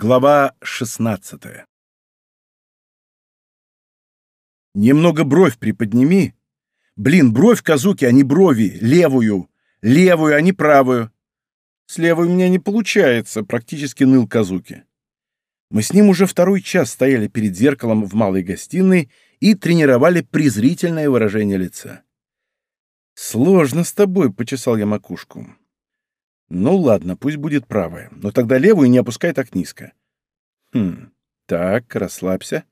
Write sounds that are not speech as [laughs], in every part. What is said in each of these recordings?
Глава 16 Немного бровь приподними. Блин, бровь Казуки, а не брови. Левую. Левую, а не правую. С левой у меня не получается, практически ныл Казуки. Мы с ним уже второй час стояли перед зеркалом в малой гостиной и тренировали презрительное выражение лица. «Сложно с тобой», — почесал я макушку. Ну ладно, пусть будет правая, но тогда левую не опускай так низко. Хм, так, расслабься.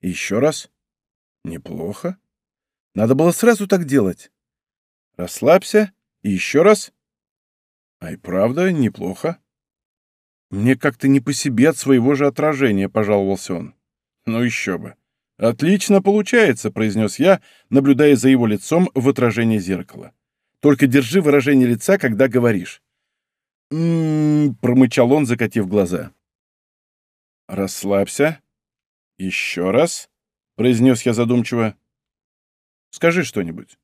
Еще раз. Неплохо. Надо было сразу так делать. Расслабься. И еще раз. Ай, правда, неплохо. Мне как-то не по себе от своего же отражения, пожаловался он. Ну еще бы. Отлично получается, произнес я, наблюдая за его лицом в отражении зеркала. Только держи выражение лица, когда говоришь. Промычал он, закатив глаза. «Расслабься. Еще раз», — произнес я задумчиво. «Скажи что-нибудь».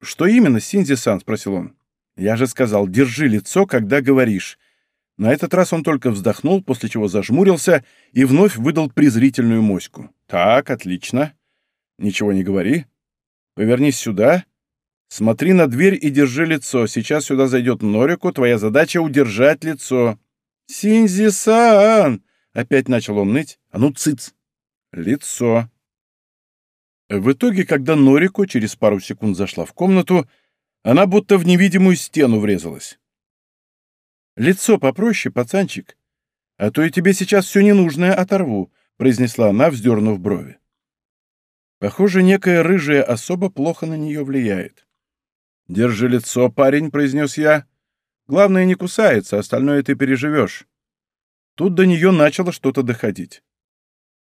«Что именно, Синзи-сан?» — спросил он. «Я же сказал, держи лицо, когда говоришь». На этот раз он только вздохнул, после чего зажмурился и вновь выдал презрительную моську. «Так, отлично. Ничего не говори. Повернись сюда. Смотри на дверь и держи лицо. Сейчас сюда зайдет Норику, твоя задача — удержать лицо. Синзи-сан! Опять начал он ныть. А ну, цыц! Лицо. В итоге, когда Норику через пару секунд зашла в комнату, она будто в невидимую стену врезалась. «Лицо попроще, пацанчик, а то я тебе сейчас все ненужное оторву», — произнесла она, вздернув брови. Похоже, некая рыжая особа плохо на нее влияет. «Держи лицо, парень», — произнес я. «Главное, не кусается, остальное ты переживешь». Тут до нее начало что-то доходить.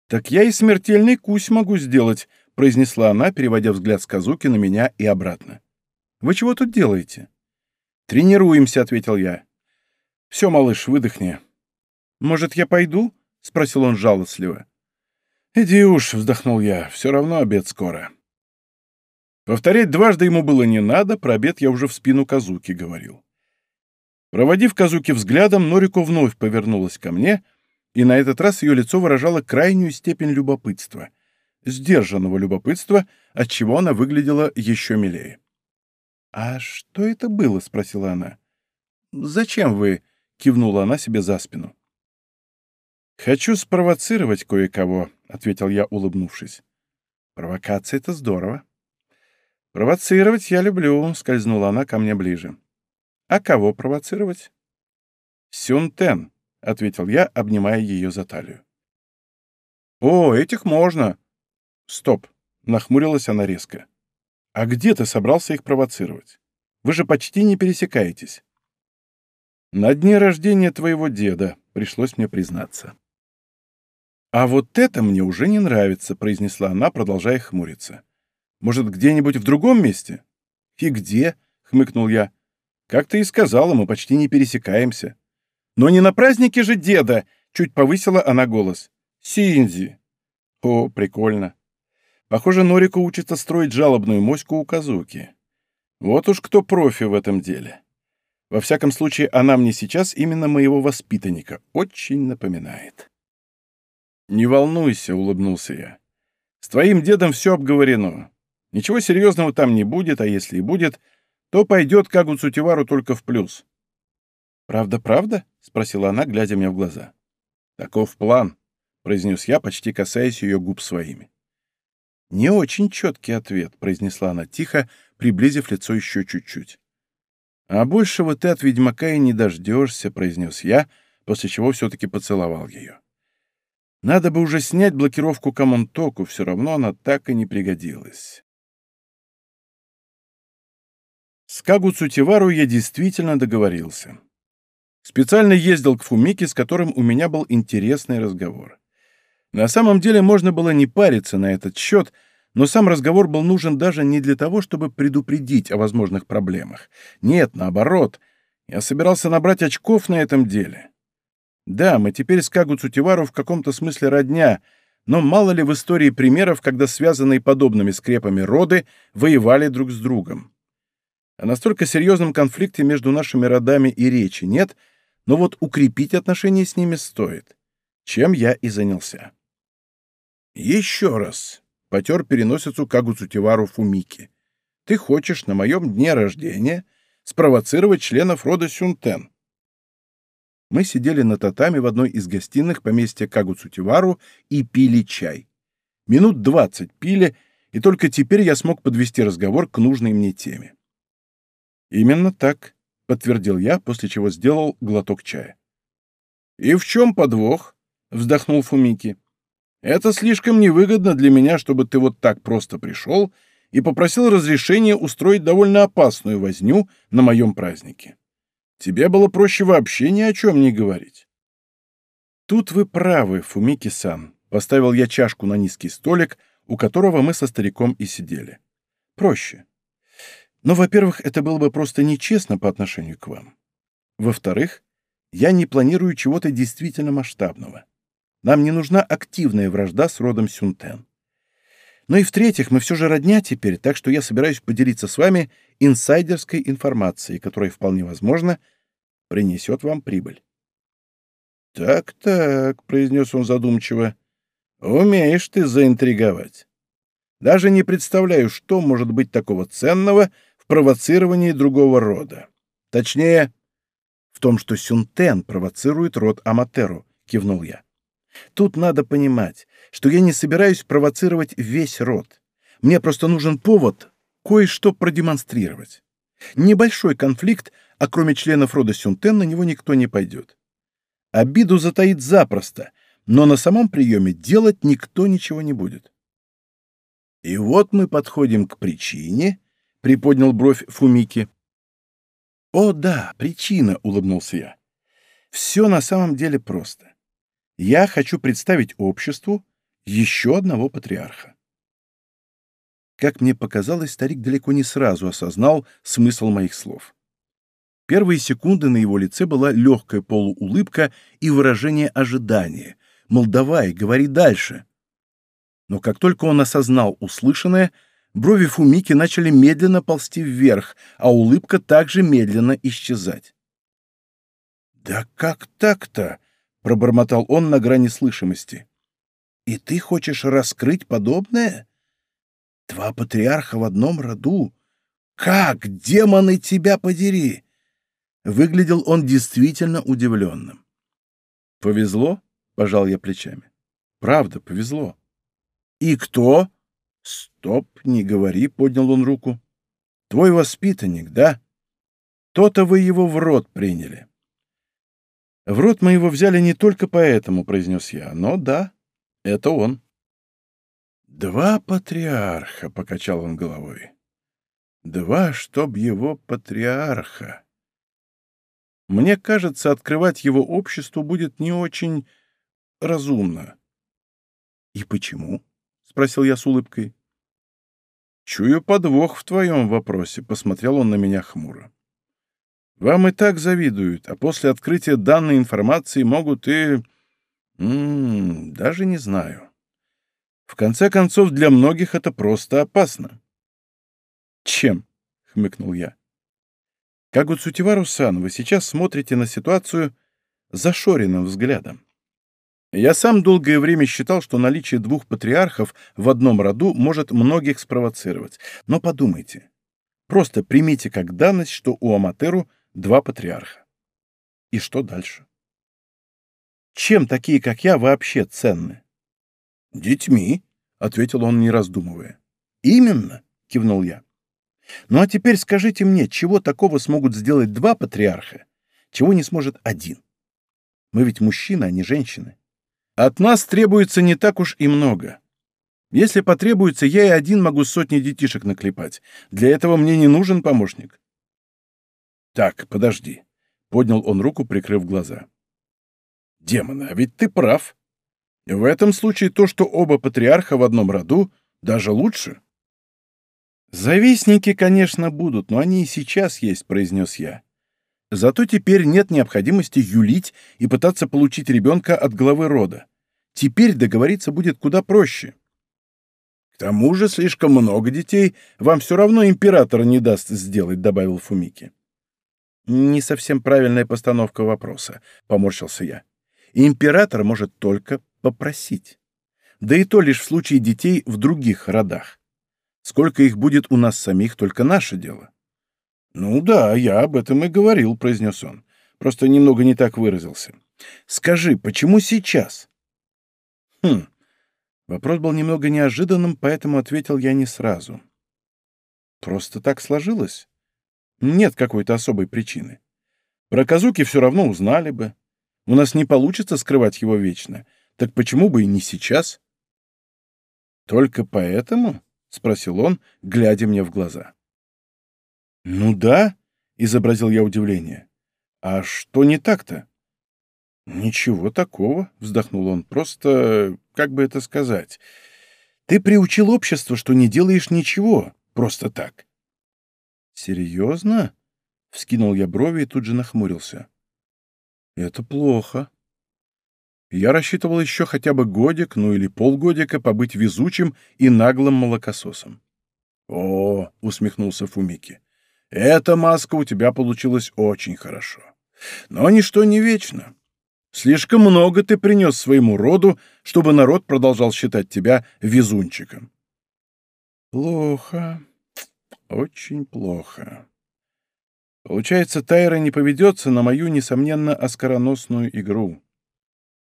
«Так я и смертельный кусь могу сделать», — произнесла она, переводя взгляд с Казуки на меня и обратно. «Вы чего тут делаете?» «Тренируемся», — ответил я. «Все, малыш, выдохни». «Может, я пойду?» — спросил он жалостливо. «Иди уж», — вздохнул я, — «все равно обед скоро». Повторять дважды ему было не надо, про обед я уже в спину Казуки говорил. Проводив Казуки взглядом, Норико вновь повернулась ко мне, и на этот раз ее лицо выражало крайнюю степень любопытства, сдержанного любопытства, отчего она выглядела еще милее. «А что это было?» — спросила она. «Зачем вы?» — кивнула она себе за спину. «Хочу спровоцировать кое-кого», — ответил я, улыбнувшись. «Провокация — это здорово». «Провоцировать я люблю», — скользнула она ко мне ближе. «А кого провоцировать?» «Сюнтен», — ответил я, обнимая ее за талию. «О, этих можно!» «Стоп!» — нахмурилась она резко. «А где ты собрался их провоцировать? Вы же почти не пересекаетесь». «На дне рождения твоего деда», — пришлось мне признаться. «А вот это мне уже не нравится», — произнесла она, продолжая хмуриться. Может, где-нибудь в другом месте?» «И где?» — хмыкнул я. «Как ты и сказала, мы почти не пересекаемся». «Но не на празднике же деда!» — чуть повысила она голос. «Синзи!» «О, прикольно!» Похоже, Норико учится строить жалобную моську у Казуки. Вот уж кто профи в этом деле. Во всяком случае, она мне сейчас именно моего воспитанника очень напоминает. «Не волнуйся», — улыбнулся я. «С твоим дедом все обговорено. Ничего серьезного там не будет, а если и будет, то пойдет Кагу Цутивару только в плюс. «Правда, правда?» — спросила она, глядя мне в глаза. «Таков план», — произнес я, почти касаясь ее губ своими. «Не очень четкий ответ», — произнесла она тихо, приблизив лицо еще чуть-чуть. «А большего ты от ведьмака и не дождешься», — произнес я, после чего все-таки поцеловал ее. Надо бы уже снять блокировку Камонтоку, все равно она так и не пригодилась. С Кагу Цутивару я действительно договорился. Специально ездил к Фумике, с которым у меня был интересный разговор. На самом деле можно было не париться на этот счет, но сам разговор был нужен даже не для того, чтобы предупредить о возможных проблемах. Нет, наоборот, я собирался набрать очков на этом деле. Да, мы теперь с Кагу Цутивару в каком-то смысле родня, но мало ли в истории примеров, когда связанные подобными скрепами роды воевали друг с другом. О настолько серьезном конфликте между нашими родами и речи нет, но вот укрепить отношения с ними стоит, чем я и занялся. Еще раз потер переносицу Кагуцутивару Фумики. Ты хочешь на моем дне рождения спровоцировать членов рода Сюнтен. Мы сидели на татами в одной из гостиных поместья Кагуцутивару и пили чай. Минут двадцать пили, и только теперь я смог подвести разговор к нужной мне теме. «Именно так», — подтвердил я, после чего сделал глоток чая. «И в чем подвох?» — вздохнул Фумики. «Это слишком невыгодно для меня, чтобы ты вот так просто пришел и попросил разрешения устроить довольно опасную возню на моем празднике. Тебе было проще вообще ни о чем не говорить». «Тут вы правы, Фумики-сан», — поставил я чашку на низкий столик — у которого мы со стариком и сидели. Проще. Но, во-первых, это было бы просто нечестно по отношению к вам. Во-вторых, я не планирую чего-то действительно масштабного. Нам не нужна активная вражда с родом Сюнтен. Ну и в-третьих, мы все же родня теперь, так что я собираюсь поделиться с вами инсайдерской информацией, которая, вполне возможно, принесет вам прибыль. «Так-так», — произнес он задумчиво, Умеешь ты заинтриговать. Даже не представляю, что может быть такого ценного провоцировании другого рода. Точнее, в том, что Сюнтен провоцирует род Аматеру, кивнул я. Тут надо понимать, что я не собираюсь провоцировать весь род. Мне просто нужен повод кое-что продемонстрировать. Небольшой конфликт, а кроме членов рода Сюнтен на него никто не пойдет. Обиду затаит запросто — но на самом приеме делать никто ничего не будет. И вот мы подходим к причине, — приподнял бровь Фумики. «О, да, причина», — улыбнулся я. «Все на самом деле просто. Я хочу представить обществу еще одного патриарха». Как мне показалось, старик далеко не сразу осознал смысл моих слов. Первые секунды на его лице была легкая полуулыбка и выражение ожидания, мол, давай, говори дальше. Но как только он осознал услышанное, брови Фумики начали медленно ползти вверх, а улыбка также медленно исчезать. «Да как так-то?» — пробормотал он на грани слышимости. «И ты хочешь раскрыть подобное? Два патриарха в одном роду? Как, демоны, тебя подери!» Выглядел он действительно удивленным. «Повезло?» — пожал я плечами. «Правда, повезло». «И кто?» «Стоп, не говори», — поднял он руку. «Твой воспитанник, да? То-то вы его в рот приняли». «В рот мы его взяли не только поэтому», — произнес я, — «но да, это он». «Два патриарха», — покачал он головой. «Два, чтоб его патриарха». Мне кажется, открывать его обществу будет не очень разумно. «И почему?» — спросил я с улыбкой. «Чую подвох в твоем вопросе», — посмотрел он на меня хмуро. «Вам и так завидуют, а после открытия данной информации могут и... М -м, даже не знаю. В конце концов, для многих это просто опасно». «Чем?» — хмыкнул я. «Как у Цутивару-сан, вы сейчас смотрите на ситуацию зашоренным взглядом. Я сам долгое время считал, что наличие двух патриархов в одном роду может многих спровоцировать. Но подумайте. Просто примите как данность, что у Аматеру два патриарха. И что дальше? Чем такие, как я, вообще ценны? «Детьми», — ответил он, не раздумывая. «Именно», — кивнул я. «Ну а теперь скажите мне, чего такого смогут сделать два патриарха, чего не сможет один? Мы ведь мужчины, а не женщины. От нас требуется не так уж и много. Если потребуется, я и один могу сотни детишек наклепать. Для этого мне не нужен помощник. Так, подожди. Поднял он руку, прикрыв глаза. Демона, а ведь ты прав. В этом случае то, что оба патриарха в одном роду, даже лучше. Завистники, конечно, будут, но они и сейчас есть, произнес я. Зато теперь нет необходимости юлить и пытаться получить ребенка от главы рода. Теперь договориться будет куда проще. К тому же слишком много детей вам все равно императора не даст сделать, добавил Фумики. Не совсем правильная постановка вопроса, поморщился я. Император может только попросить. Да и то лишь в случае детей в других родах. Сколько их будет у нас самих, только наше дело. Ну да, я об этом и говорил, произнес он. Просто немного не так выразился. Скажи, почему сейчас? Хм. Вопрос был немного неожиданным, поэтому ответил я не сразу. Просто так сложилось. Нет какой-то особой причины. Про Казуки все равно узнали бы. У нас не получится скрывать его вечно. Так почему бы и не сейчас? Только поэтому? — спросил он, глядя мне в глаза. «Ну да», — изобразил я удивление. «А что не так-то?» «Ничего такого», — вздохнул он. «Просто, как бы это сказать, ты приучил общество, что не делаешь ничего, просто так». «Серьезно?» — вскинул я брови и тут же нахмурился. «Это плохо. Я рассчитывал еще хотя бы годик, ну или полгодика побыть везучим и наглым молокососом». «О!» — усмехнулся Фумики. «Эта маска у тебя получилась очень хорошо. Но ничто не вечно. Слишком много ты принес своему роду, чтобы народ продолжал считать тебя везунчиком». «Плохо. Очень плохо. Получается, Тайра не поведется на мою, несомненно, оскароносную игру.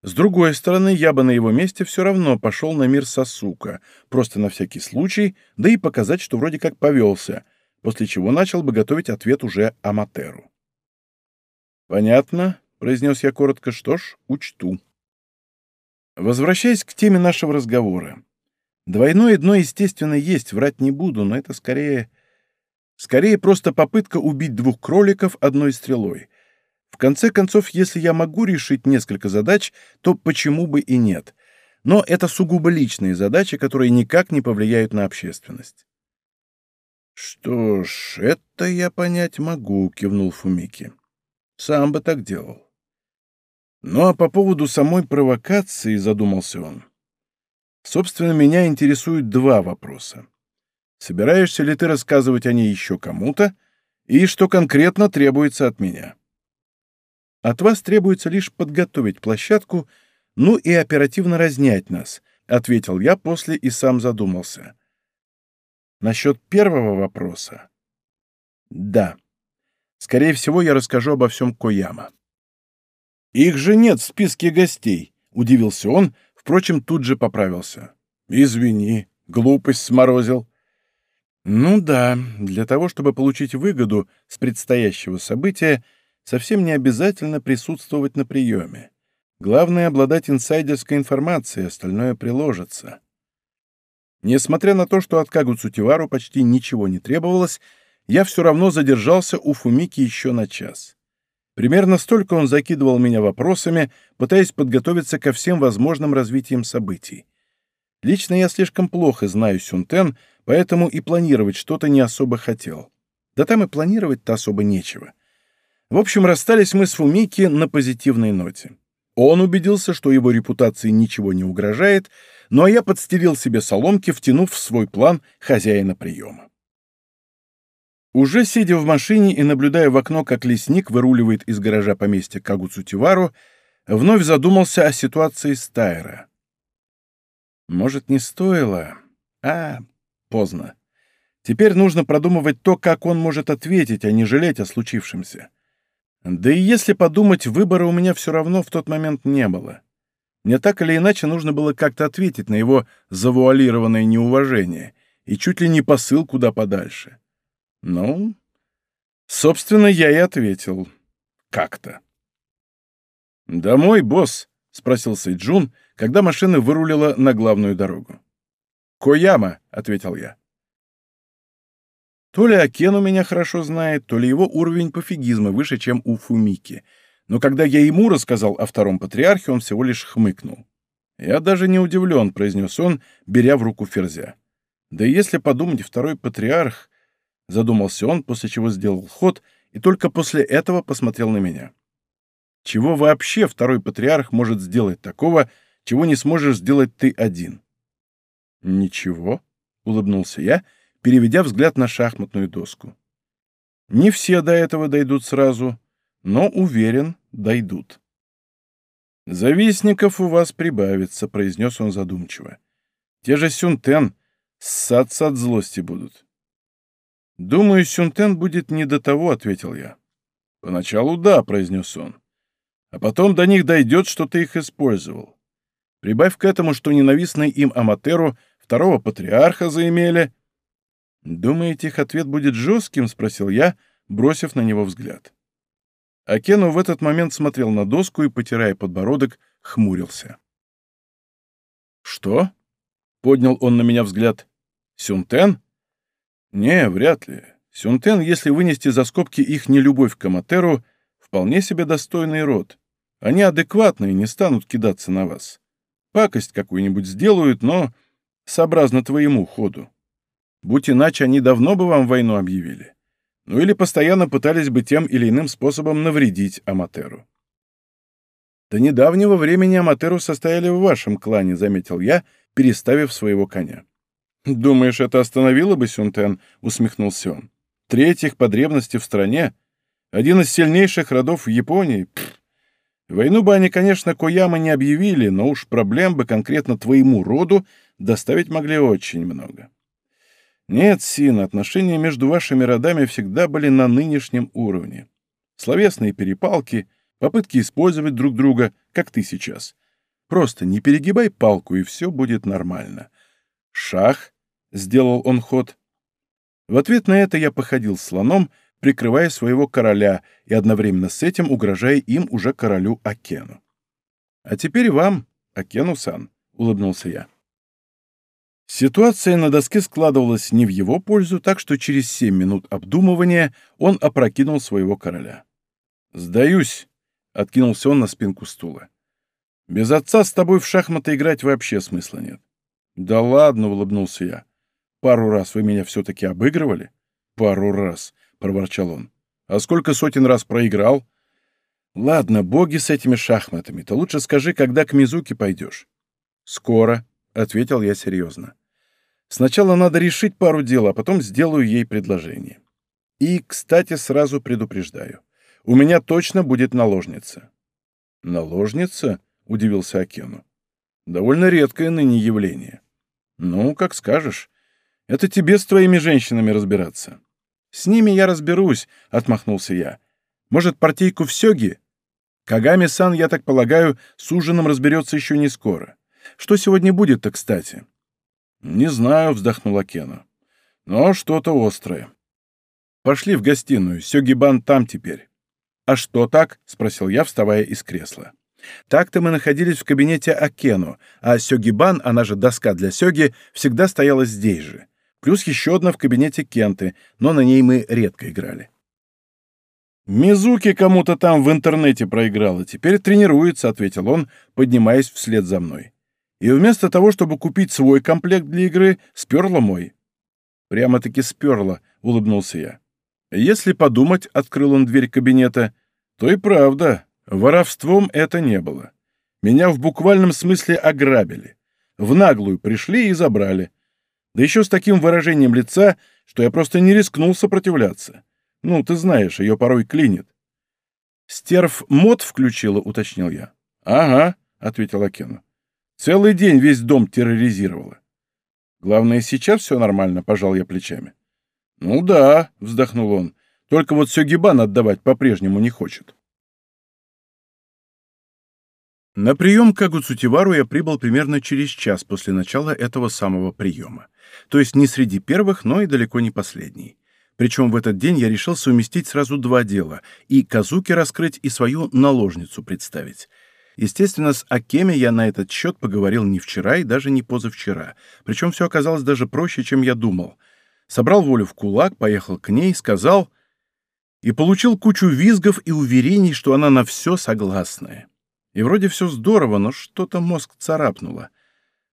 С другой стороны, я бы на его месте все равно пошел на мир Сосука, просто на всякий случай, да и показать, что вроде как повелся, после чего начал бы готовить ответ уже Аматеру. «Понятно», — произнес я коротко, — «что ж, учту». Возвращаясь к теме нашего разговора. Двойное дно, естественно, есть, врать не буду, но это скорее Скорее, просто попытка убить двух кроликов одной стрелой. В конце концов, если я могу решить несколько задач, то почему бы и нет? Но это сугубо личные задачи, которые никак не повлияют на общественность. «Что ж, это я понять могу», — кивнул Фумики. «Сам бы так делал». «Ну а по поводу самой провокации», — задумался он. «Собственно, меня интересуют два вопроса. Собираешься ли ты рассказывать о ней еще кому-то, и что конкретно требуется от меня? От вас требуется лишь подготовить площадку, ну и оперативно разнять нас, — ответил я после и сам задумался. Насчет первого вопроса. Да. Скорее всего, я расскажу обо всем Кояма. Их же нет в списке гостей, — удивился он, впрочем, тут же поправился. Извини, глупость сморозил. Ну да, для того, чтобы получить выгоду с предстоящего события, совсем не обязательно присутствовать на приеме. Главное — обладать инсайдерской информацией, остальное приложится. Несмотря на то, что от Кагу Цутивару почти ничего не требовалось, я все равно задержался у Фумики еще на час. Примерно столько он закидывал меня вопросами, пытаясь подготовиться ко всем возможным развитиям событий. Лично я слишком плохо знаю Сюнтен, поэтому и планировать что-то не особо хотел. Да там и планировать-то особо нечего. В общем, расстались мы с Фумики на позитивной ноте. Он убедился, что его репутации ничего не угрожает, ну а я подстелил себе соломки, втянув в свой план хозяина приема. Уже сидя в машине и наблюдая в окно, как лесник выруливает из гаража поместья Кагуцутивару, вновь задумался о ситуации Стайра. Может, не стоило? А, поздно. Теперь нужно продумывать то, как он может ответить, а не жалеть о случившемся. Да и если подумать, выбора у меня все равно в тот момент не было. Мне так или иначе нужно было как-то ответить на его завуалированное неуважение и чуть ли не посыл куда подальше. Ну, собственно, я и ответил. Как-то. «Домой, босс?» — спросил Сейджун, когда машина вырулила на главную дорогу. «Кояма», — ответил я. То ли Акен у меня хорошо знает, то ли его уровень пофигизма выше, чем у Фумики. Но когда я ему рассказал о втором патриархе, он всего лишь хмыкнул. «Я даже не удивлен», — произнес он, беря в руку ферзя. «Да если подумать, второй патриарх...» — задумался он, после чего сделал ход, и только после этого посмотрел на меня. «Чего вообще второй патриарх может сделать такого, чего не сможешь сделать ты один. «Ничего», — улыбнулся я, переведя взгляд на шахматную доску. Не все до этого дойдут сразу, но, уверен, дойдут. «Завистников у вас прибавится», — произнес он задумчиво. «Те же Сюнтен ссаться от злости будут». «Думаю, Сюнтен будет не до того», — ответил я. «Поначалу да», — произнес он. «А потом до них дойдет, что ты их использовал. Прибавь к этому, что ненавистный им Аматеру второго патриарха заимели». «Думаете, их ответ будет жестким?» — спросил я, бросив на него взгляд. Акену в этот момент смотрел на доску и, потирая подбородок, хмурился. «Что?» — поднял он на меня взгляд. «Сюнтен?» «Не, вряд ли. Сюнтен, если вынести за скобки их нелюбовь к Аматеру, вполне себе достойный род. Они адекватные, не станут кидаться на вас. Пакость какую-нибудь сделают, но сообразно твоему ходу. Будь иначе, они давно бы вам войну объявили ну или постоянно пытались бы тем или иным способом навредить Аматеру. «До недавнего времени Аматеру состояли в вашем клане», — заметил я, переставив своего коня. «Думаешь, это остановило бы Сюнтен?» — усмехнулся он. «Третьих по в стране? Один из сильнейших родов в Японии? Пфф. Войну бы они, конечно, Кояма не объявили, но уж проблем бы конкретно твоему роду доставить могли очень много. Нет, Син, отношения между вашими родами всегда были на нынешнем уровне. Словесные перепалки, попытки использовать друг друга, как ты сейчас. Просто не перегибай палку, и все будет нормально. Шах, — сделал он ход. В ответ на это я походил слоном, прикрывая своего короля и одновременно с этим угрожая им уже королю Акену. «А теперь вам, Акену-сан», — улыбнулся я. Ситуация на доске складывалась не в его пользу, так что через семь минут обдумывания он опрокинул своего короля. «Сдаюсь», — откинулся он на спинку стула. «Без отца с тобой в шахматы играть вообще смысла нет». «Да ладно», — улыбнулся я. «Пару раз вы меня все-таки обыгрывали?» «Пару раз», — проворчал он. «А сколько сотен раз проиграл?» «Ладно, боги с этими шахматами. То лучше скажи, когда к Мизуке пойдешь?» «Скоро», — ответил я серьезно. Сначала надо решить пару дел, а потом сделаю ей предложение. И, кстати, сразу предупреждаю. У меня точно будет наложница». «Наложница?» — удивился Акену. «Довольно редкое ныне явление». «Ну, как скажешь. Это тебе с твоими женщинами разбираться». «С ними я разберусь», — отмахнулся я. «Может, партийку в Сёги?» «Кагами-сан, я так полагаю, с ужином разберется еще не скоро. Что сегодня будет-то, кстати?» «Не знаю», — вздохнула Кена. «Но что-то острое. Пошли в гостиную, Сёгибан там теперь». «А что так?» — спросил я, вставая из кресла. Так-то мы находились в кабинете Акену, а Сёгибан, она же доска для Сёги, всегда стояла здесь же. Плюс еще одна в кабинете Кенты, но на ней мы редко играли. «Мизуки кому-то там в интернете проиграла, теперь тренируется», — ответил он, поднимаясь вслед за мной и вместо того, чтобы купить свой комплект для игры, сперла мой. Прямо-таки сперла, улыбнулся я. Если подумать, открыл он дверь кабинета, то и правда, воровством это не было. Меня в буквальном смысле ограбили. В наглую пришли и забрали. Да еще с таким выражением лица, что я просто не рискнул сопротивляться. Ну, ты знаешь, ее порой клинит. «Стерв мод включила», — уточнил я. «Ага», — ответил Акену. Целый день весь дом терроризировала. Главное, сейчас все нормально, пожал я плечами. Ну да, вздохнул он. Только вот Сёгибан отдавать по-прежнему не хочет. На прием к Агуцутивару я прибыл примерно через час после начала этого самого приема. То есть не среди первых, но и далеко не последний. Причем в этот день я решил совместить сразу два дела — и Казуки раскрыть, и свою наложницу представить — Естественно, с Акеми я на этот счет поговорил не вчера и даже не позавчера. Причем все оказалось даже проще, чем я думал. Собрал волю в кулак, поехал к ней, сказал... И получил кучу визгов и уверений, что она на все согласная. И вроде все здорово, но что-то мозг царапнуло.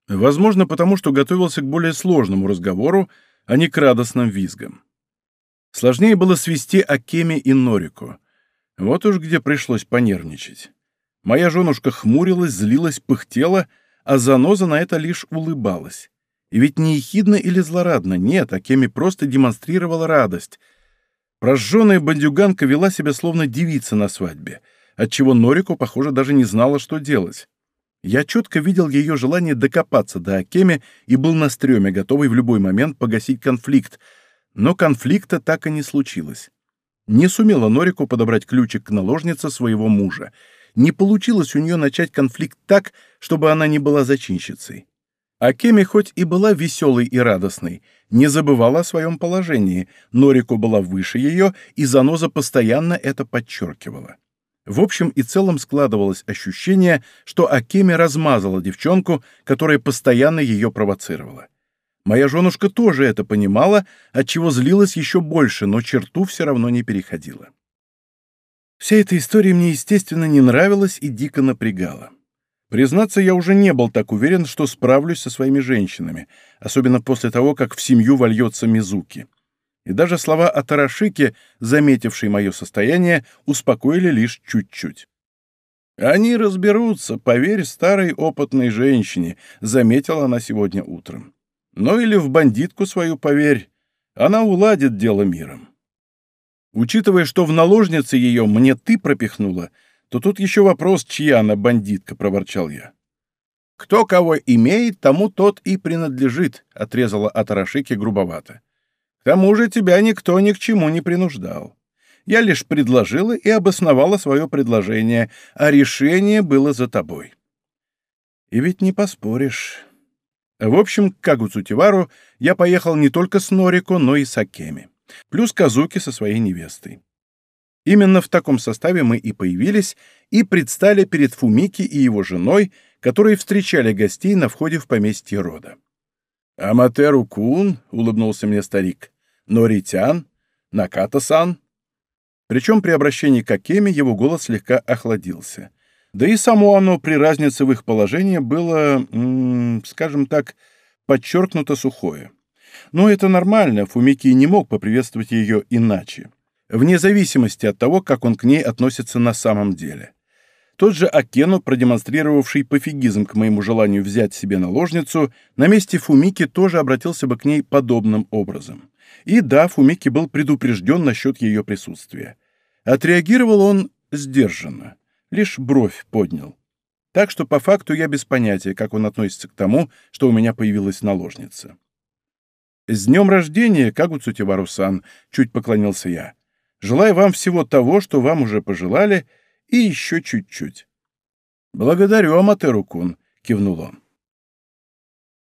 Возможно, потому что готовился к более сложному разговору, а не к радостным визгам. Сложнее было свести Акеми и Норику. Вот уж где пришлось понервничать. Моя женушка хмурилась, злилась, пыхтела, а заноза на это лишь улыбалась. И ведь не ехидно или злорадно, нет, а Кеми просто демонстрировала радость. Прожженная бандюганка вела себя словно девица на свадьбе, отчего Норику, похоже, даже не знала, что делать. Я четко видел ее желание докопаться до Акеми и был на стреме, готовый в любой момент погасить конфликт, но конфликта так и не случилось. Не сумела Норику подобрать ключик к наложнице своего мужа. Не получилось у нее начать конфликт так, чтобы она не была зачинщицей. А Кеми хоть и была веселой и радостной, не забывала о своем положении, Норику была выше ее, и Заноза постоянно это подчеркивала. В общем и целом складывалось ощущение, что Акеми размазала девчонку, которая постоянно ее провоцировала. Моя женушка тоже это понимала, отчего злилась еще больше, но черту все равно не переходила. Вся эта история мне, естественно, не нравилась и дико напрягала. Признаться, я уже не был так уверен, что справлюсь со своими женщинами, особенно после того, как в семью вольется Мизуки. И даже слова о Тарашике, заметившей мое состояние, успокоили лишь чуть-чуть. «Они разберутся, поверь старой опытной женщине», — заметила она сегодня утром. Ну или в бандитку свою поверь, она уладит дело миром. Учитывая, что в наложнице ее мне ты пропихнула, то тут еще вопрос, чья она бандитка, — проворчал я. «Кто кого имеет, тому тот и принадлежит», — отрезала Атарашики грубовато. «К тому же тебя никто ни к чему не принуждал. Я лишь предложила и обосновала свое предложение, а решение было за тобой». «И ведь не поспоришь». В общем, к Кагуцутивару я поехал не только с Норико, но и с Акеми. Плюс Казуки со своей невестой. Именно в таком составе мы и появились, и предстали перед Фумики и его женой, которые встречали гостей на входе в поместье рода. «Аматеру-кун», — улыбнулся мне старик, — «Норитян», «Наката-сан». Причем при обращении к Акеме его голос слегка охладился. Да и само оно при разнице в их положении было, скажем так, подчеркнуто сухое. Но это нормально, Фумики не мог поприветствовать ее иначе, вне зависимости от того, как он к ней относится на самом деле. Тот же Акену, продемонстрировавший пофигизм к моему желанию взять себе наложницу, на месте Фумики тоже обратился бы к ней подобным образом. И да, Фумики был предупрежден насчет ее присутствия. Отреагировал он сдержанно лишь бровь поднял. Так что по факту я без понятия, как он относится к тому, что у меня появилась наложница. «С днем рождения, Кагу Цутивару-сан!» — чуть поклонился я. «Желаю вам всего того, что вам уже пожелали, и еще чуть-чуть». «Благодарю, Аматеру-кун!» — кивнул он.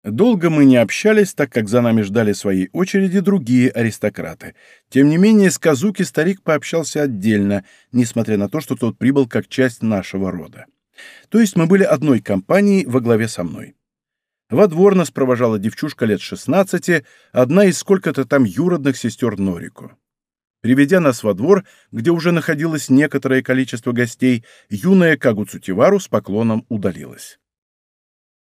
Долго мы не общались, так как за нами ждали своей очереди другие аристократы. Тем не менее, с Казуки старик пообщался отдельно, несмотря на то, что тот прибыл как часть нашего рода. То есть мы были одной компанией во главе со мной. Во двор нас провожала девчушка лет 16, одна из сколько-то там юродных сестер Норику. Приведя нас во двор, где уже находилось некоторое количество гостей, юная Кагуцутивару с поклоном удалилась.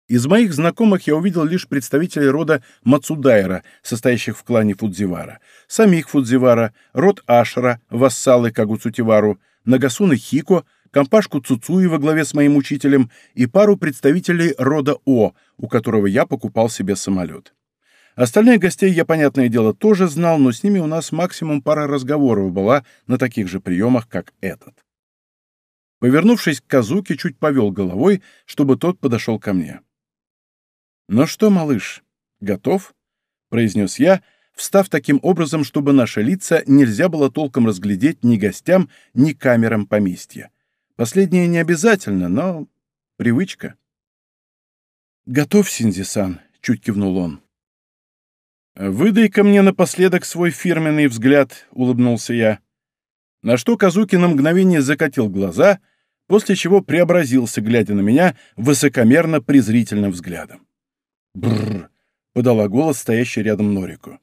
Из моих знакомых я увидел лишь представителей рода Мацудайра, состоящих в клане Фудзивара, самих Фудзивара, род Ашера, вассалы Кагуцутивару, Нагасуны Хико, компашку Цуцуи во главе с моим учителем и пару представителей рода О, у которого я покупал себе самолет. Остальных гостей я, понятное дело, тоже знал, но с ними у нас максимум пара разговоров была на таких же приемах, как этот. Повернувшись к Казуке, чуть повел головой, чтобы тот подошел ко мне. «Ну что, малыш, готов?» — произнес я, встав таким образом, чтобы наши лица нельзя было толком разглядеть ни гостям, ни камерам поместья. Последнее не обязательно, но привычка. «Готов, Синзи-сан», — чуть кивнул он. «Выдай-ка мне напоследок свой фирменный взгляд», — улыбнулся я. На что Казуки на мгновение закатил глаза, после чего преобразился, глядя на меня высокомерно-презрительным взглядом. Бррр, подала голос стоящий рядом Норику.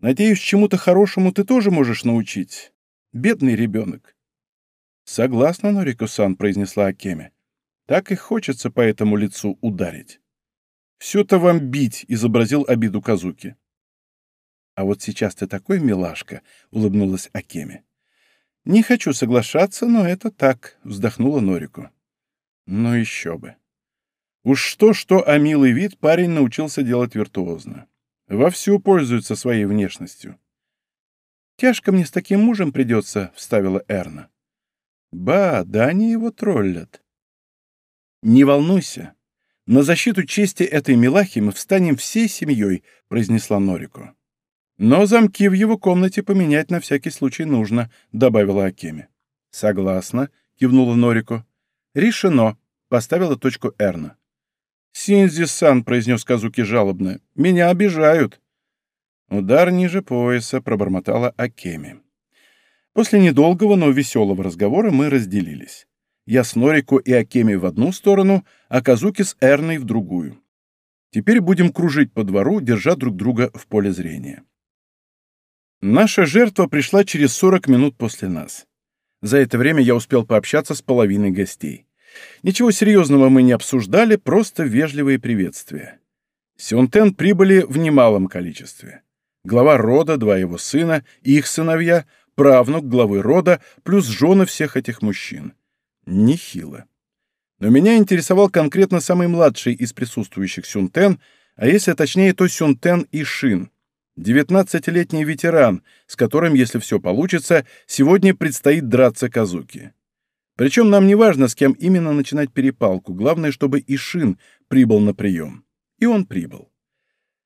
Надеюсь, чему-то хорошему ты тоже можешь научить. Бедный ребенок. Согласна, Норико-сан, произнесла Акеме. Так и хочется по этому лицу ударить. Все-то вам бить, изобразил обиду Казуки. А вот сейчас ты такой милашка, улыбнулась Акеме. Не хочу соглашаться, но это так, вздохнула Норику. Ну еще бы. Уж что-что, а милый вид парень научился делать виртуозно. Вовсю пользуется своей внешностью. «Тяжко мне с таким мужем придется», — вставила Эрна. «Ба, да они его троллят». «Не волнуйся. На защиту чести этой милахи мы встанем всей семьей», — произнесла Норико. «Но замки в его комнате поменять на всякий случай нужно», — добавила Акеми. «Согласна», — кивнула Норико. «Решено», — поставила точку Эрна. «Синзи-сан», — произнес Казуки жалобно, — «меня обижают». «Удар ниже пояса», — пробормотала Акеми. После недолгого, но веселого разговора мы разделились. Я с Норико и Акеми в одну сторону, а Казуки с Эрной в другую. Теперь будем кружить по двору, держа друг друга в поле зрения. Наша жертва пришла через 40 минут после нас. За это время я успел пообщаться с половиной гостей. Ничего серьезного мы не обсуждали, просто вежливые приветствия. Сюнтен прибыли в немалом количестве глава рода, два его сына, их сыновья, правнук главы рода, плюс жены всех этих мужчин. Нехило. Но меня интересовал конкретно самый младший из присутствующих Сюнтен, а если точнее, то Сюнтен Ишин, 19-летний ветеран, с которым, если все получится, сегодня предстоит драться Казуки. Причем нам не важно, с кем именно начинать перепалку, главное, чтобы Ишин прибыл на прием. И он прибыл.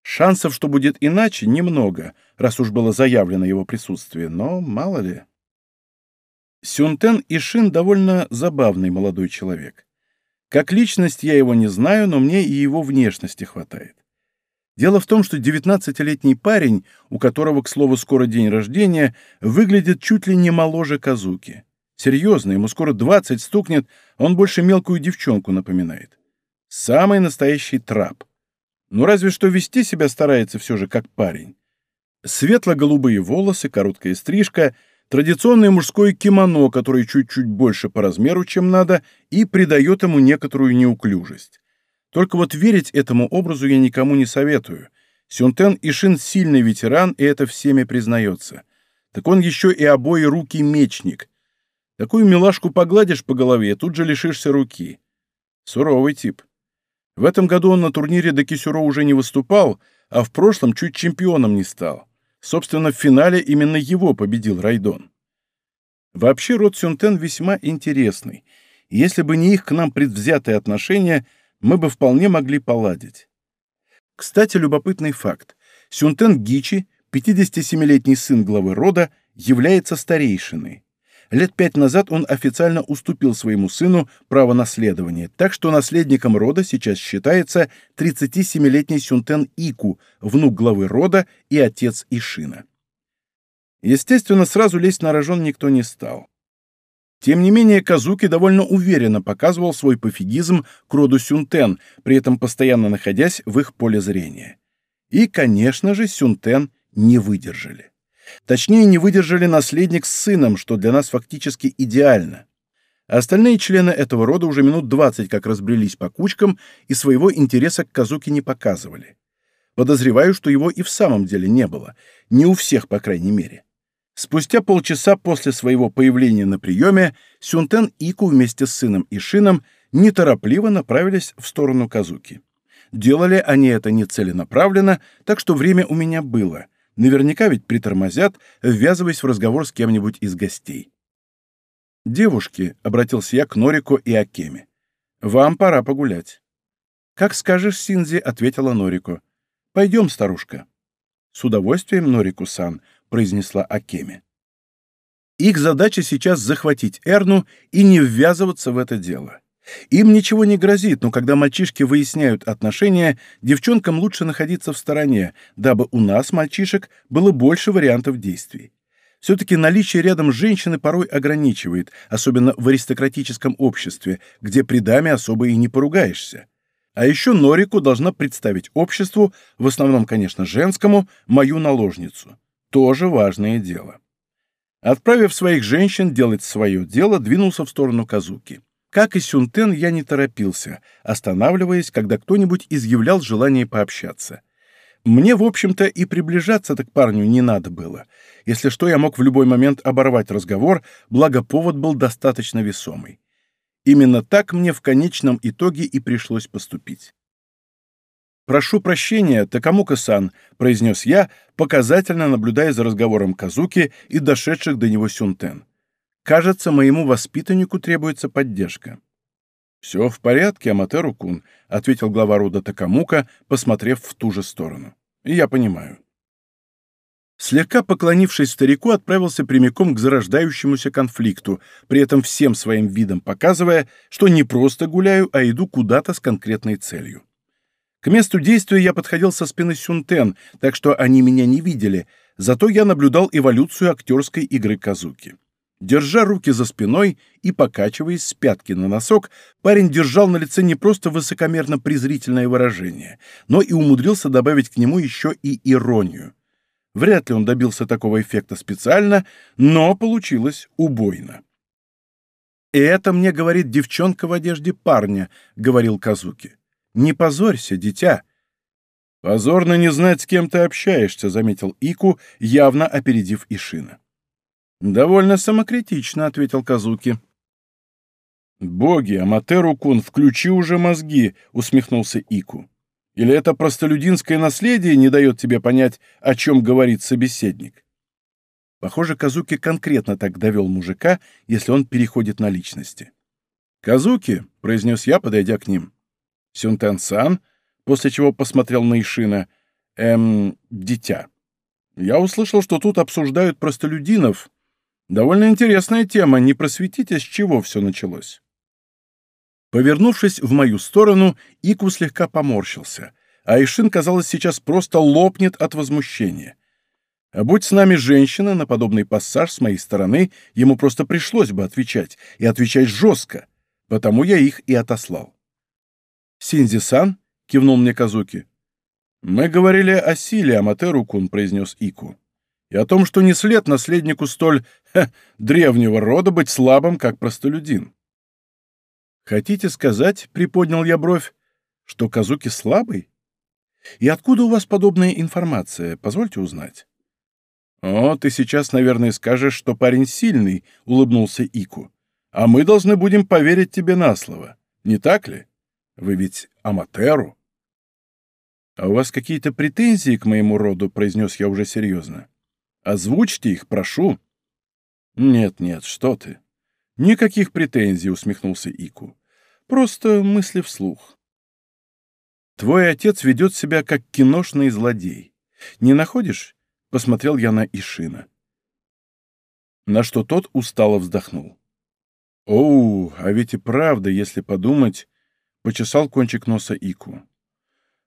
Шансов, что будет иначе, немного, раз уж было заявлено его присутствие, но мало ли. Сюнтен Ишин довольно забавный молодой человек. Как личность я его не знаю, но мне и его внешности хватает. Дело в том, что 19-летний парень, у которого, к слову, скоро день рождения, выглядит чуть ли не моложе Казуки. Серьезно, ему скоро 20 стукнет, он больше мелкую девчонку напоминает. Самый настоящий трап. Ну, разве что вести себя старается все же как парень. Светло-голубые волосы, короткая стрижка, традиционное мужское кимоно, которое чуть-чуть больше по размеру, чем надо, и придает ему некоторую неуклюжесть. Только вот верить этому образу я никому не советую. Сюнтен Ишин сильный ветеран, и это всеми признается. Так он еще и обои руки мечник. Такую милашку погладишь по голове, тут же лишишься руки. Суровый тип. В этом году он на турнире до Кисюро уже не выступал, а в прошлом чуть чемпионом не стал. Собственно, в финале именно его победил Райдон. Вообще род Сюнтен весьма интересный. Если бы не их к нам предвзятые отношения, мы бы вполне могли поладить. Кстати, любопытный факт. Сюнтен Гичи, 57-летний сын главы рода, является старейшиной. Лет пять назад он официально уступил своему сыну право наследования, так что наследником рода сейчас считается 37-летний Сюнтен Ику, внук главы рода и отец Ишина. Естественно, сразу лезть на рожон никто не стал. Тем не менее, Казуки довольно уверенно показывал свой пофигизм к роду Сюнтен, при этом постоянно находясь в их поле зрения. И, конечно же, Сюнтен не выдержали. Точнее, не выдержали наследник с сыном, что для нас фактически идеально. Остальные члены этого рода уже минут двадцать как разбрелись по кучкам и своего интереса к Казуке не показывали. Подозреваю, что его и в самом деле не было. Не у всех, по крайней мере. Спустя полчаса после своего появления на приеме Сюнтен Ику вместе с сыном Ишином неторопливо направились в сторону Казуки. Делали они это не целенаправленно, так что время у меня было — Наверняка ведь притормозят, ввязываясь в разговор с кем-нибудь из гостей. «Девушки», — обратился я к Норику и Акеме, — «вам пора погулять». «Как скажешь, Синзи», — ответила Норико. «Пойдем, старушка». «С удовольствием, Норику-сан», — произнесла Акеме. Их задача сейчас захватить Эрну и не ввязываться в это дело. Им ничего не грозит, но когда мальчишки выясняют отношения, девчонкам лучше находиться в стороне, дабы у нас, мальчишек, было больше вариантов действий. Все-таки наличие рядом женщины порой ограничивает, особенно в аристократическом обществе, где при даме особо и не поругаешься. А еще Норику должна представить обществу, в основном, конечно, женскому, мою наложницу. Тоже важное дело. Отправив своих женщин делать свое дело, двинулся в сторону Казуки. Как и Сюнтен, я не торопился, останавливаясь, когда кто-нибудь изъявлял желание пообщаться. Мне, в общем-то, и приближаться-то к парню не надо было. Если что, я мог в любой момент оборвать разговор, благо повод был достаточно весомый. Именно так мне в конечном итоге и пришлось поступить. «Прошу прощения, Такамука-сан», — произнес я, показательно наблюдая за разговором Казуки и дошедших до него Сюнтен. «Кажется, моему воспитаннику требуется поддержка». «Все в порядке, Аматеру-кун», — ответил глава рода Такамука, посмотрев в ту же сторону. «Я понимаю». Слегка поклонившись старику, отправился прямиком к зарождающемуся конфликту, при этом всем своим видом показывая, что не просто гуляю, а иду куда-то с конкретной целью. К месту действия я подходил со спины Сюнтен, так что они меня не видели, зато я наблюдал эволюцию актерской игры Казуки. Держа руки за спиной и покачиваясь с пятки на носок, парень держал на лице не просто высокомерно-презрительное выражение, но и умудрился добавить к нему еще и иронию. Вряд ли он добился такого эффекта специально, но получилось убойно. «И это мне говорит девчонка в одежде парня», — говорил Казуки. Не позорься, дитя!» «Позорно не знать, с кем ты общаешься», — заметил Ику, явно опередив Ишина. «Довольно самокритично», — ответил Казуки. «Боги, Аматеру-кун, включи уже мозги», — усмехнулся Ику. «Или это простолюдинское наследие не дает тебе понять, о чем говорит собеседник?» Похоже, Казуки конкретно так довел мужика, если он переходит на личности. «Казуки», — произнес я, подойдя к ним, Сюнтен-сан, после чего посмотрел на Ишина. «Эм, дитя. Я услышал, что тут обсуждают простолюдинов. Довольно интересная тема, не просветите, с чего все началось». Повернувшись в мою сторону, Ику слегка поморщился, а Ишин, казалось, сейчас просто лопнет от возмущения. А будь с нами женщина, на подобный пассаж с моей стороны ему просто пришлось бы отвечать, и отвечать жестко, потому я их и отослал. «Синзи-сан?» — кивнул мне Казуки. «Мы говорили о силе Аматеру-кун», — произнес Ику. «И о том, что не след наследнику столь ха, [laughs] древнего рода быть слабым, как простолюдин». «Хотите сказать, — приподнял я бровь, — что Казуки слабый? И откуда у вас подобная информация? Позвольте узнать». «О, ты сейчас, наверное, скажешь, что парень сильный», — улыбнулся Ику. «А мы должны будем поверить тебе на слово. Не так ли?» Вы ведь Аматеру?» «А у вас какие-то претензии к моему роду?» — произнес я уже серьезно. «Озвучьте их, прошу». «Нет-нет, что ты». «Никаких претензий», — усмехнулся Ику. «Просто мысли вслух». «Твой отец ведет себя как киношный злодей. Не находишь?» — посмотрел я на Ишина. На что тот устало вздохнул. «Оу, а ведь и правда, если подумать, Почесал кончик носа Ику.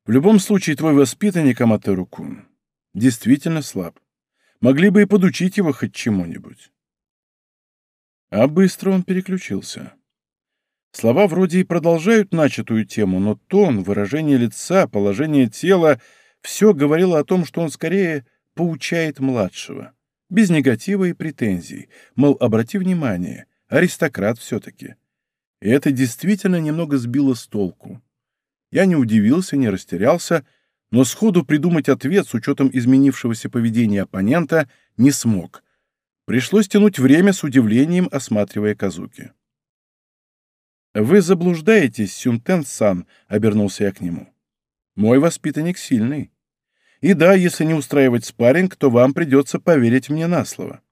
В любом случае, твой воспитанник Аматеру-кун действительно слаб. Могли бы и подучить его хоть чему-нибудь. А быстро он переключился. Слова вроде и продолжают начатую тему, но тон, выражение лица, положение тела — все говорило о том, что он скорее поучает младшего. Без негатива и претензий. Мол, обрати внимание, аристократ все-таки. И это действительно немного сбило с толку. Я не удивился, не растерялся, но сходу придумать ответ с учетом изменившегося поведения оппонента не смог. Пришлось тянуть время с удивлением, осматривая Казуки. «Вы заблуждаетесь, Сюнтен-сан», — обернулся я к нему. «Мой воспитанник сильный. И да, если не устраивать спарринг, то вам придется поверить мне на слово».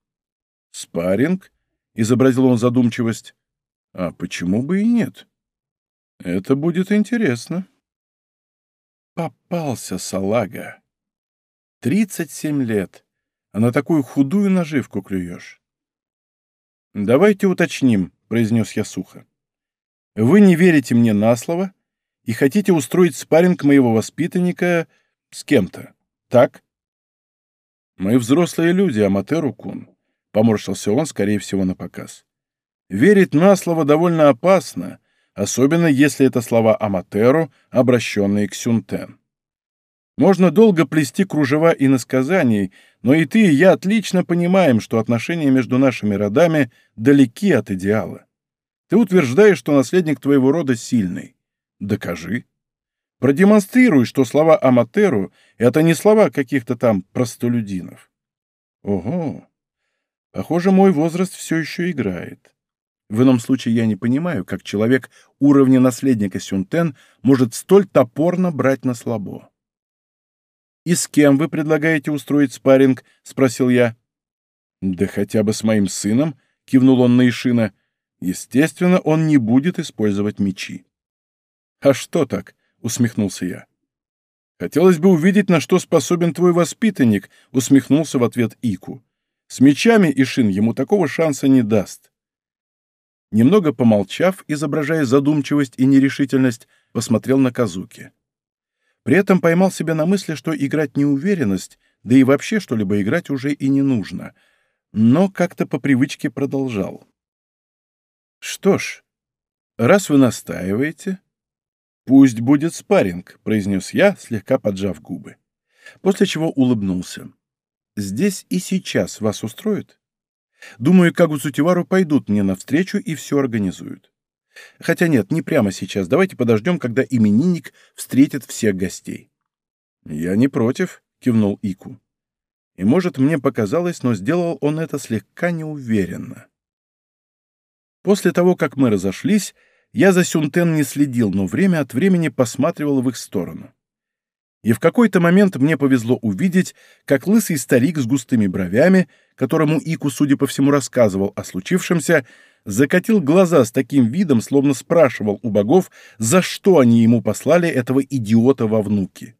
«Спарринг?» — изобразил он задумчивость. А почему бы и нет? Это будет интересно. Попался салага. Тридцать семь лет, а на такую худую наживку клюешь. «Давайте уточним», — произнес я сухо. «Вы не верите мне на слово и хотите устроить спарринг моего воспитанника с кем-то, так?» «Мы взрослые люди, Аматеру-кун», — поморщился он, скорее всего, на показ. Верить на слово довольно опасно, особенно если это слова Аматеру, обращенные к Сюнтен. Можно долго плести кружева и насказаний, но и ты, и я отлично понимаем, что отношения между нашими родами далеки от идеала. Ты утверждаешь, что наследник твоего рода сильный. Докажи. Продемонстрируй, что слова Аматеру — это не слова каких-то там простолюдинов. Ого! Похоже, мой возраст все еще играет. В ином случае я не понимаю, как человек уровня наследника Сюнтен может столь топорно брать на слабо. «И с кем вы предлагаете устроить спарринг?» — спросил я. «Да хотя бы с моим сыном», — кивнул он на Ишина. «Естественно, он не будет использовать мечи». «А что так?» — усмехнулся я. «Хотелось бы увидеть, на что способен твой воспитанник», — усмехнулся в ответ Ику. «С мечами Ишин ему такого шанса не даст». Немного помолчав, изображая задумчивость и нерешительность, посмотрел на Казуки. При этом поймал себя на мысли, что играть неуверенность, да и вообще что-либо играть уже и не нужно, но как-то по привычке продолжал. «Что ж, раз вы настаиваете, пусть будет спарринг», — произнес я, слегка поджав губы, после чего улыбнулся. «Здесь и сейчас вас устроит?» Думаю, Кагу Цутивару пойдут мне навстречу и все организуют. Хотя нет, не прямо сейчас. Давайте подождем, когда именинник встретит всех гостей. «Я не против», — кивнул Ику. И, может, мне показалось, но сделал он это слегка неуверенно. После того, как мы разошлись, я за Сюнтен не следил, но время от времени посматривал в их сторону и в какой-то момент мне повезло увидеть, как лысый старик с густыми бровями, которому Ику, судя по всему, рассказывал о случившемся, закатил глаза с таким видом, словно спрашивал у богов, за что они ему послали этого идиота во внуки.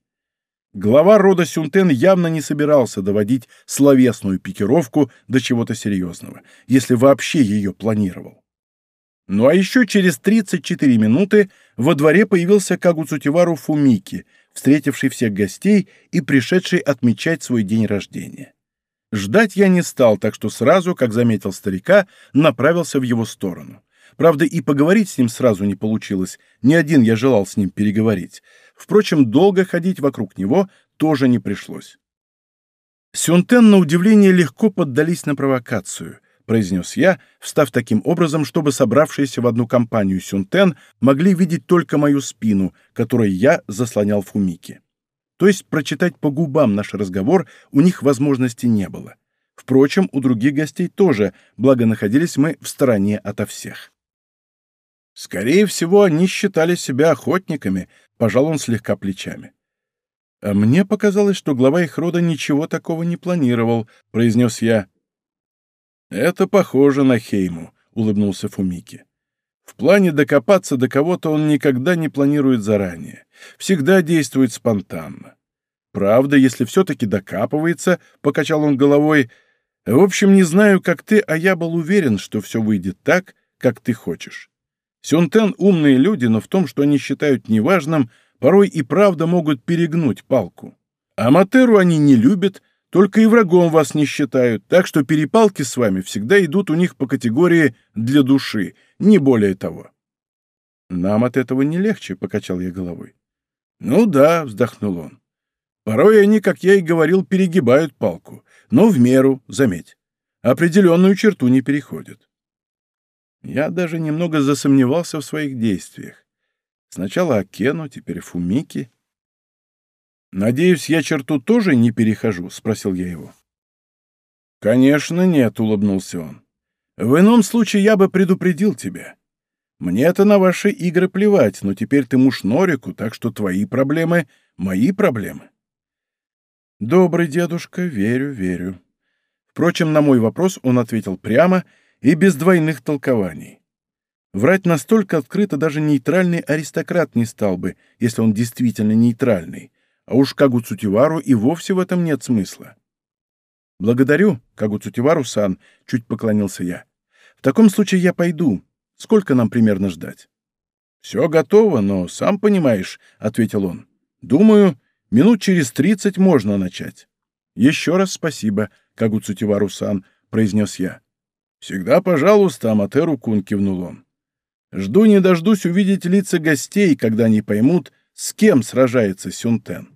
Глава рода Сюнтен явно не собирался доводить словесную пикировку до чего-то серьезного, если вообще ее планировал. Ну а еще через 34 минуты во дворе появился Кагуцутивару Фумики, встретивший всех гостей и пришедший отмечать свой день рождения. Ждать я не стал, так что сразу, как заметил старика, направился в его сторону. Правда, и поговорить с ним сразу не получилось, ни один я желал с ним переговорить. Впрочем, долго ходить вокруг него тоже не пришлось. Сюнтен, на удивление, легко поддались на провокацию. — произнес я, встав таким образом, чтобы собравшиеся в одну компанию Сюнтен могли видеть только мою спину, которой я заслонял Фумики. То есть прочитать по губам наш разговор у них возможности не было. Впрочем, у других гостей тоже, благо находились мы в стороне ото всех. Скорее всего, они считали себя охотниками, пожал он слегка плечами. А мне показалось, что глава их рода ничего такого не планировал, произнес я. «Это похоже на Хейму», — улыбнулся Фумики. «В плане докопаться до кого-то он никогда не планирует заранее, всегда действует спонтанно. Правда, если все-таки докапывается, — покачал он головой, — в общем, не знаю, как ты, а я был уверен, что все выйдет так, как ты хочешь. Сюнтен — умные люди, но в том, что они считают неважным, порой и правда могут перегнуть палку. А Матеру они не любят, только и врагом вас не считают, так что перепалки с вами всегда идут у них по категории «для души», не более того. «Нам от этого не легче», — покачал я головой. «Ну да», — вздохнул он. «Порой они, как я и говорил, перегибают палку, но в меру, заметь, определенную черту не переходят». Я даже немного засомневался в своих действиях. Сначала Акену, теперь Фумики. «Надеюсь, я черту тоже не перехожу?» — спросил я его. «Конечно нет», — улыбнулся он. «В ином случае я бы предупредил тебя. Мне-то на ваши игры плевать, но теперь ты муж Норику, так что твои проблемы — мои проблемы». «Добрый дедушка, верю, верю». Впрочем, на мой вопрос он ответил прямо и без двойных толкований. Врать настолько открыто даже нейтральный аристократ не стал бы, если он действительно нейтральный, а уж Кагу Цутивару и вовсе в этом нет смысла. «Благодарю, Кагу Цутивару-сан», — чуть поклонился я. «В таком случае я пойду. Сколько нам примерно ждать?» «Все готово, но сам понимаешь», — ответил он. «Думаю, минут через тридцать можно начать». «Еще раз спасибо, Кагу Цутивару-сан», — произнес я. «Всегда пожалуйста, Аматеру-кун», — кивнул он. «Жду не дождусь увидеть лица гостей, когда они поймут, с кем сражается Сюнтен».